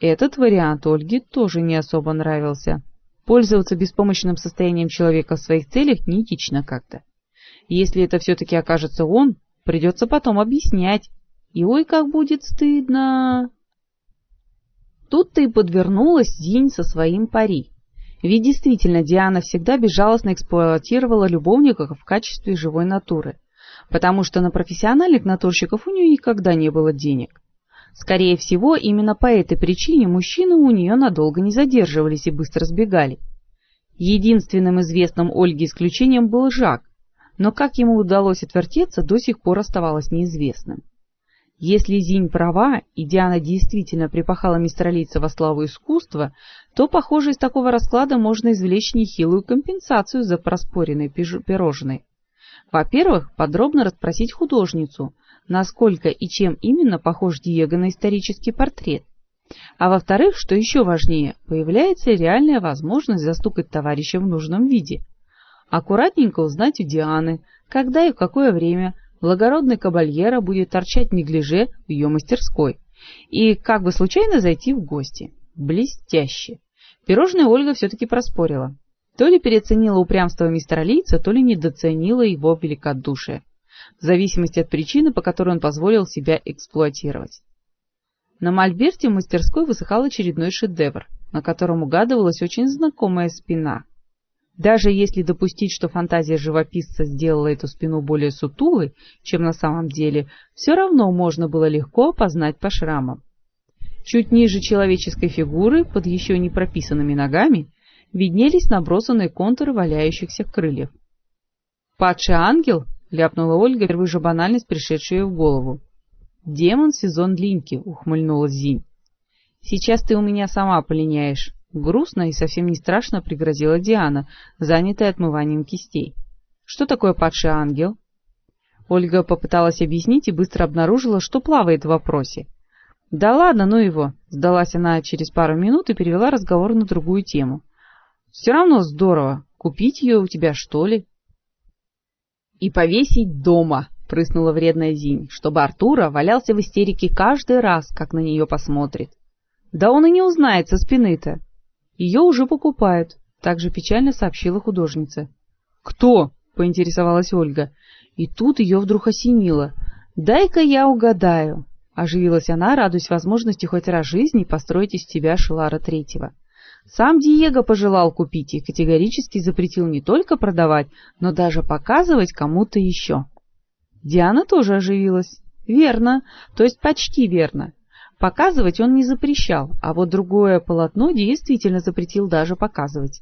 Этот вариант Ольге тоже не особо нравился. Пользоваться беспомощным состоянием человека в своих целях неэтично как-то. Если это все-таки окажется он, придется потом объяснять. И ой, как будет стыдно. Тут-то и подвернулась Зинь со своим пари. Ведь действительно Диана всегда безжалостно эксплуатировала любовников в качестве живой натуры, потому что на профессиональных натурщиков у нее никогда не было денег. Скорее всего, именно по этой причине мужчины у нее надолго не задерживались и быстро сбегали. Единственным известным Ольге исключением был Жак, но как ему удалось отвертеться, до сих пор оставалось неизвестным. Если Зинь права, и Диана действительно припахала мистралийца во славу искусства, то, похоже, из такого расклада можно извлечь нехилую компенсацию за проспоренные пирожные. Во-первых, подробно расспросить художницу, насколько и чем именно похож Диего на исторический портрет. А во-вторых, что еще важнее, появляется реальная возможность застукать товарища в нужном виде. Аккуратненько узнать у Дианы, когда и в какое время – благородный кабальера будет торчать неглиже в ее мастерской и как бы случайно зайти в гости. Блестяще! Пирожное Ольга все-таки проспорила. То ли переоценила упрямство мистера Лица, то ли недооценила его великодушие, в зависимости от причины, по которой он позволил себя эксплуатировать. На мольберте в мастерской высыхал очередной шедевр, на котором угадывалась очень знакомая спина — даже если допустить, что фантазия живописца сделала эту спину более сутулой, чем на самом деле, все равно можно было легко опознать по шрамам. Чуть ниже человеческой фигуры, под еще не прописанными ногами, виднелись набросанные контуры валяющихся крыльев. «Падший ангел?» — ляпнула Ольга, первую же банальность, пришедшую ей в голову. «Демон сезон Линьки», — ухмыльнулась Зинь. «Сейчас ты у меня сама полиняешь. Грустно и совсем не страшно пригрозила Диана, занятая отмыванием кистей. Что такое падший ангел? Ольга попыталась объяснить и быстро обнаружила, что плавает в вопросе. Да ладно, ну его, сдалась она через пару минут и перевела разговор на другую тему. Все равно здорово. Купить ее у тебя, что ли? И повесить дома, прыснула вредная Зинь, чтобы Артура валялся в истерике каждый раз, как на нее посмотрит. Да он и не узнает со спины-то. Ее уже покупают, также печально сообщила художница. Кто? поинтересовалась Ольга. И тут ее вдруг осенило. Дай-ка я угадаю. Оживилась она, радуясь возможности хоть раз жизни построить из тебя Шелара Третьего. Сам Диего пожелал купить и категорически запретил не только продавать, но даже показывать кому-то еще. Диана тоже оживилась. Верно, то есть почти верно. Показывать он не запрещал, а вот другое полотно действительно запретил даже показывать.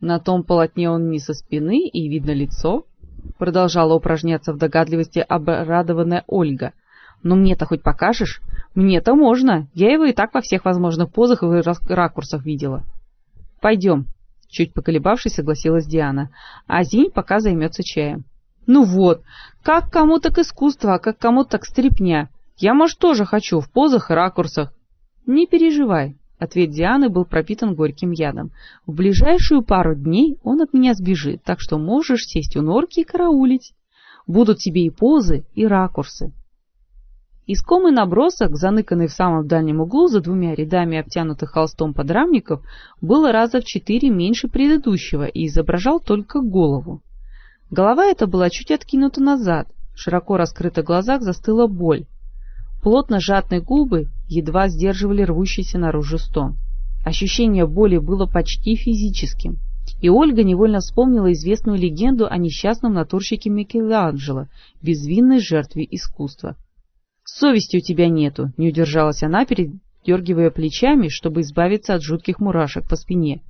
На том полотне он не со спины и видно лицо, продолжала упражняться в догадливости обрадованная Ольга. Но «Ну мне-то хоть покажешь? Мне-то можно. Я его и так во всех возможных позах и ракурсах видела. Пойдем, чуть поколебавшись, согласилась Диана. А Зинь пока займется чаем. Ну вот, как кому так искусство, а как кому так стрипня. Я, может, тоже хочу, в позах и ракурсах. Не переживай. Ответ Дианы был пропитан горьким ядом. В ближайшую пару дней он от меня сбежит, так что можешь сесть у норки и караулить. Будут тебе и позы, и ракурсы. Искомый набросок, заныканный в самом дальнем углу за двумя рядами обтянутых холстом подрамников, был раза в четыре меньше предыдущего и изображал только голову. Голова эта была чуть откинута назад, в широко раскрытых глазах застыла боль, Плотно сжатые губы едва сдерживали рвущийся наружу стон. Ощущение боли было почти физическим, и Ольга невольно вспомнила известную легенду о несчастном натурщике Микеланджело, безвинной жертве искусства. «Совести у тебя нету», — не удержалась она, передергивая плечами, чтобы избавиться от жутких мурашек по спине.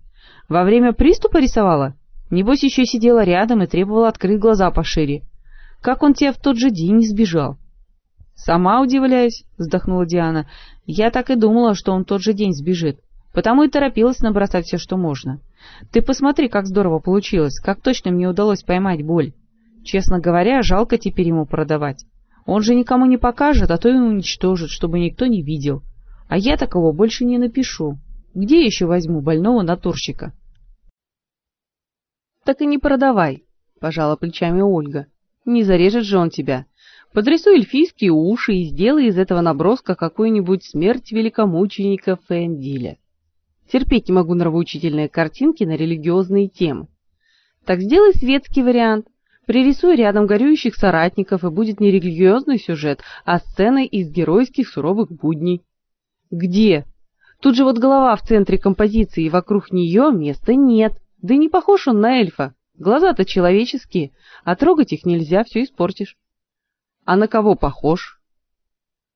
«Во время приступа рисовала? Небось, еще сидела рядом и требовала открыть глаза пошире. Как он тебя в тот же день не сбежал?» «Сама удивляюсь», — вздохнула Диана. «Я так и думала, что он тот же день сбежит, потому и торопилась набросать все, что можно. Ты посмотри, как здорово получилось, как точно мне удалось поймать боль. Честно говоря, жалко теперь ему продавать. Он же никому не покажет, а то и уничтожит, чтобы никто не видел. А я такого больше не напишу. Где еще возьму больного натурщика?» «Так и не продавай», — пожала плечами Ольга. «Не зарежет же он тебя». Подрисуй эльфийские уши и сделай из этого наброска какую-нибудь смерть великомученика Фендиля. Терпеть не могу нравоучительные картинки на религиозные темы. Так сделай светский вариант. Пририсуй рядом горюющих соратников, и будет не религиозный сюжет, а сцены из геройских суровых будней. Где? Тут же вот голова в центре композиции, и вокруг нее места нет. Да и не похож он на эльфа. Глаза-то человеческие, а трогать их нельзя, все испортишь. А на кого похож?